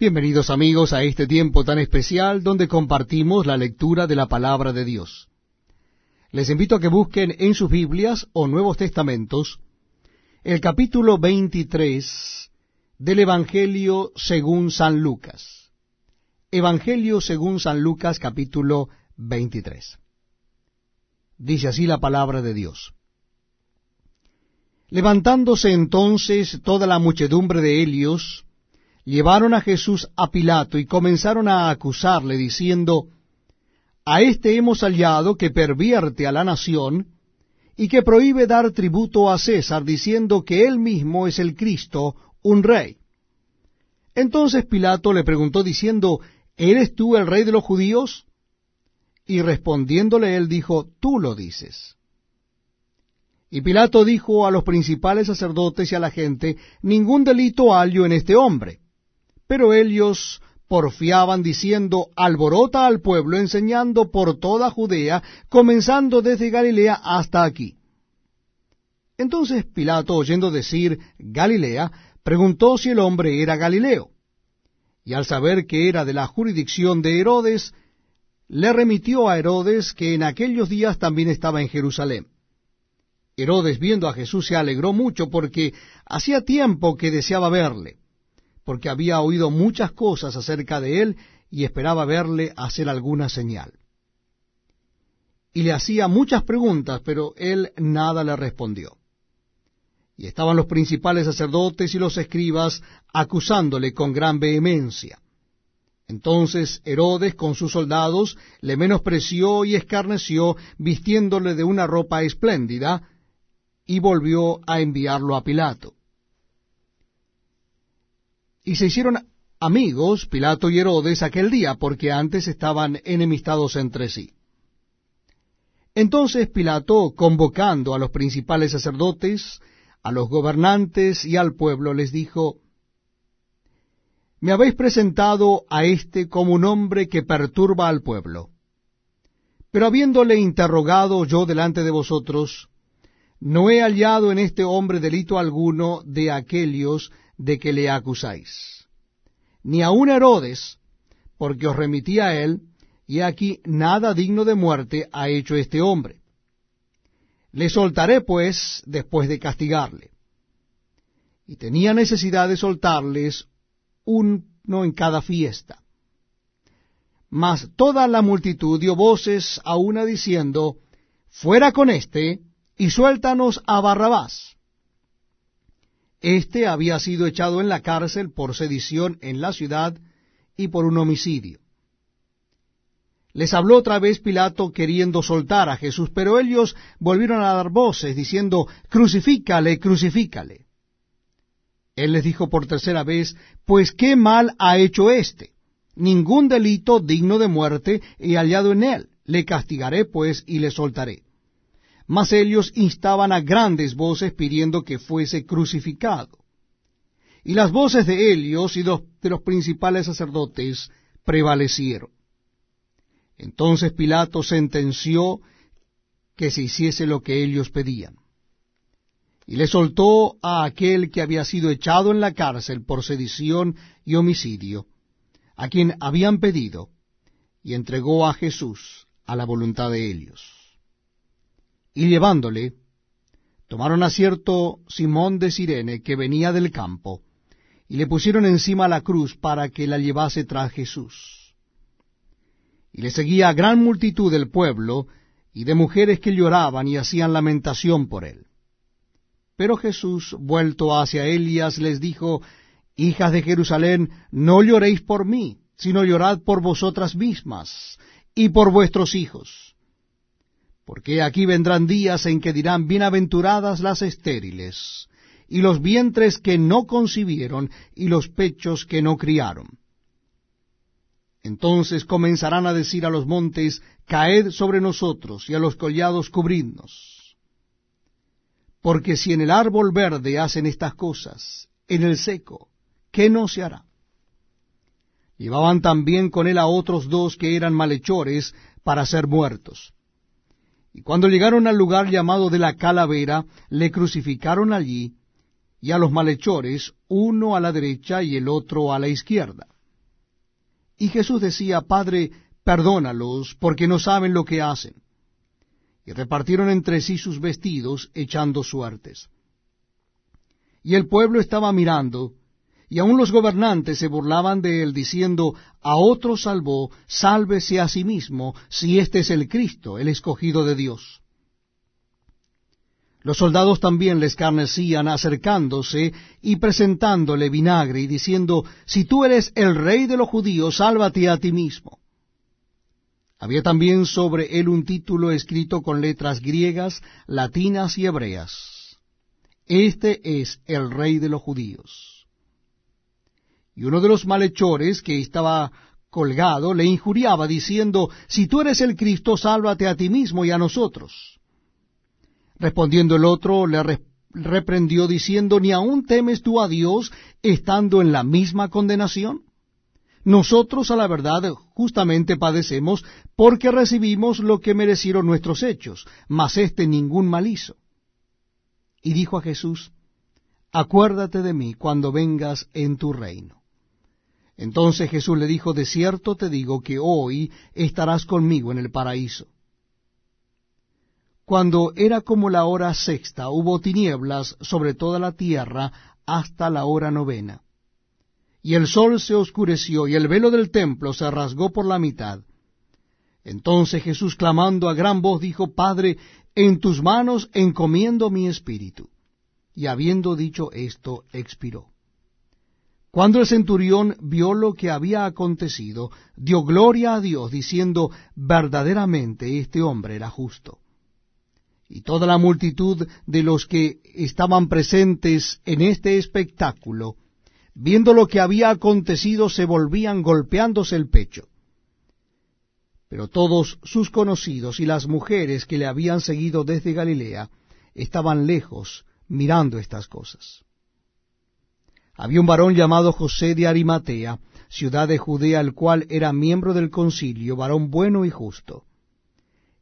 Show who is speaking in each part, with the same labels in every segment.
Speaker 1: Bienvenidos amigos a este tiempo tan especial donde compartimos la lectura de la palabra de Dios. Les invito a que busquen en sus Biblias o Nuevos Testamentos el capítulo 23 del Evangelio según San Lucas. Evangelio según San Lucas capítulo 23. Dice así la palabra de Dios. Levantándose entonces toda la muchedumbre de Helios, llevaron a Jesús a Pilato y comenzaron a acusarle, diciendo, A éste hemos hallado que pervierte a la nación y que prohíbe dar tributo a César, diciendo que él mismo es el Cristo, un rey. Entonces Pilato le preguntó, diciendo, ¿Eres tú el rey de los judíos? Y respondiéndole él dijo, Tú lo dices. Y Pilato dijo a los principales sacerdotes y a la gente, Ningún delito hallo en este hombre pero ellos porfiaban diciendo, alborota al pueblo, enseñando por toda Judea, comenzando desde Galilea hasta aquí. Entonces Pilato, oyendo decir Galilea, preguntó si el hombre era Galileo. Y al saber que era de la jurisdicción de Herodes, le remitió a Herodes, que en aquellos días también estaba en Jerusalén. Herodes, viendo a Jesús, se alegró mucho porque hacía tiempo que deseaba verle porque había oído muchas cosas acerca de él y esperaba verle hacer alguna señal. Y le hacía muchas preguntas, pero él nada le respondió. Y estaban los principales sacerdotes y los escribas acusándole con gran vehemencia. Entonces Herodes con sus soldados le menospreció y escarneció, vistiéndole de una ropa espléndida, y volvió a enviarlo a Pilato. Y se hicieron amigos Pilato y Herodes aquel día, porque antes estaban enemistados entre sí. Entonces Pilato, convocando a los principales sacerdotes, a los gobernantes y al pueblo, les dijo, Me habéis presentado a éste como un hombre que perturba al pueblo. Pero habiéndole interrogado yo delante de vosotros, no he hallado en este hombre delito alguno de aquellos de que le acusáis. Ni aun Herodes, porque os remití a él, y aquí nada digno de muerte ha hecho este hombre. Le soltaré, pues, después de castigarle. Y tenía necesidad de soltarles uno en cada fiesta. Mas toda la multitud dio voces a una diciendo, Fuera con éste, y suéltanos a Barrabás. Este había sido echado en la cárcel por sedición en la ciudad y por un homicidio. Les habló otra vez Pilato queriendo soltar a Jesús, pero ellos volvieron a dar voces diciendo, Crucifícale, crucifícale. Él les dijo por tercera vez, Pues qué mal ha hecho éste. Ningún delito digno de muerte he hallado en él. Le castigaré pues y le soltaré mas ellos instaban a grandes voces pidiendo que fuese crucificado. Y las voces de ellos y de los principales sacerdotes prevalecieron. Entonces Pilato sentenció que se hiciese lo que ellos pedían. Y le soltó a aquel que había sido echado en la cárcel por sedición y homicidio, a quien habían pedido, y entregó a Jesús a la voluntad de ellos y llevándole, tomaron a cierto Simón de Sirene que venía del campo, y le pusieron encima la cruz para que la llevase tras Jesús. Y le seguía gran multitud del pueblo y de mujeres que lloraban y hacían lamentación por él. Pero Jesús, vuelto hacia Elias, les dijo, Hijas de Jerusalén, no lloréis por mí, sino llorad por vosotras mismas y por vuestros hijos porque aquí vendrán días en que dirán, bienaventuradas las estériles, y los vientres que no concibieron, y los pechos que no criaron. Entonces comenzarán a decir a los montes, caed sobre nosotros, y a los collados cubridnos. Porque si en el árbol verde hacen estas cosas, en el seco, ¿qué no se hará? Llevaban también con él a otros dos que eran malhechores para ser muertos. Y cuando llegaron al lugar llamado de la calavera, le crucificaron allí, y a los malhechores, uno a la derecha y el otro a la izquierda. Y Jesús decía, Padre, perdónalos, porque no saben lo que hacen. Y repartieron entre sí sus vestidos, echando suertes. Y el pueblo estaba mirando, y aun los gobernantes se burlaban de él, diciendo, A otro salvó, sálvese a sí mismo, si este es el Cristo, el escogido de Dios. Los soldados también le escarnecían acercándose y presentándole vinagre y diciendo, Si tú eres el rey de los judíos, sálvate a ti mismo. Había también sobre él un título escrito con letras griegas, latinas y hebreas. Este es el rey de los judíos. Y uno de los malhechores que estaba colgado le injuriaba diciendo, Si tú eres el Cristo, sálvate a ti mismo y a nosotros. Respondiendo el otro, le reprendió diciendo, ¿ni aún temes tú a Dios estando en la misma condenación? Nosotros a la verdad justamente padecemos porque recibimos lo que merecieron nuestros hechos, mas éste ningún mal hizo. Y dijo a Jesús, Acuérdate de mí cuando vengas en tu reino. Entonces Jesús le dijo, De cierto te digo que hoy estarás conmigo en el paraíso. Cuando era como la hora sexta, hubo tinieblas sobre toda la tierra hasta la hora novena. Y el sol se oscureció, y el velo del templo se rasgó por la mitad. Entonces Jesús, clamando a gran voz, dijo, Padre, en tus manos encomiendo mi espíritu. Y habiendo dicho esto, expiró. Cuando el centurión vio lo que había acontecido, dio gloria a Dios, diciendo, verdaderamente este hombre era justo y toda la multitud de los que estaban presentes en este espectáculo, viendo lo que había acontecido, se volvían golpeándose el pecho. Pero todos sus conocidos y las mujeres que le habían seguido desde Galilea estaban lejos mirando estas cosas. Había un varón llamado José de Arimatea, ciudad de Judea, el cual era miembro del concilio, varón bueno y justo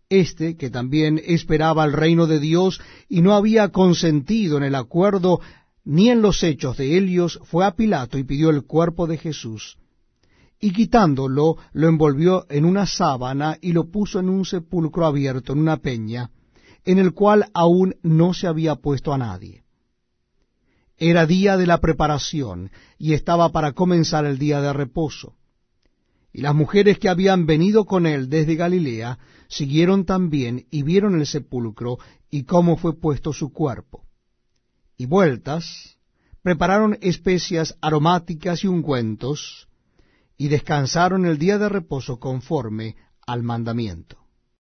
Speaker 1: este, que también esperaba el reino de Dios y no había consentido en el acuerdo ni en los hechos de Helios, fue a Pilato y pidió el cuerpo de Jesús. Y quitándolo, lo envolvió en una sábana y lo puso en un sepulcro abierto, en una peña, en el cual aún no se había puesto a nadie. Era día de la preparación y estaba para comenzar el día de reposo. Y las mujeres que habían venido con él desde Galilea siguieron también y vieron el sepulcro y cómo fue puesto su cuerpo. Y vueltas, prepararon especias aromáticas y ungüentos, y descansaron el día de reposo conforme al mandamiento.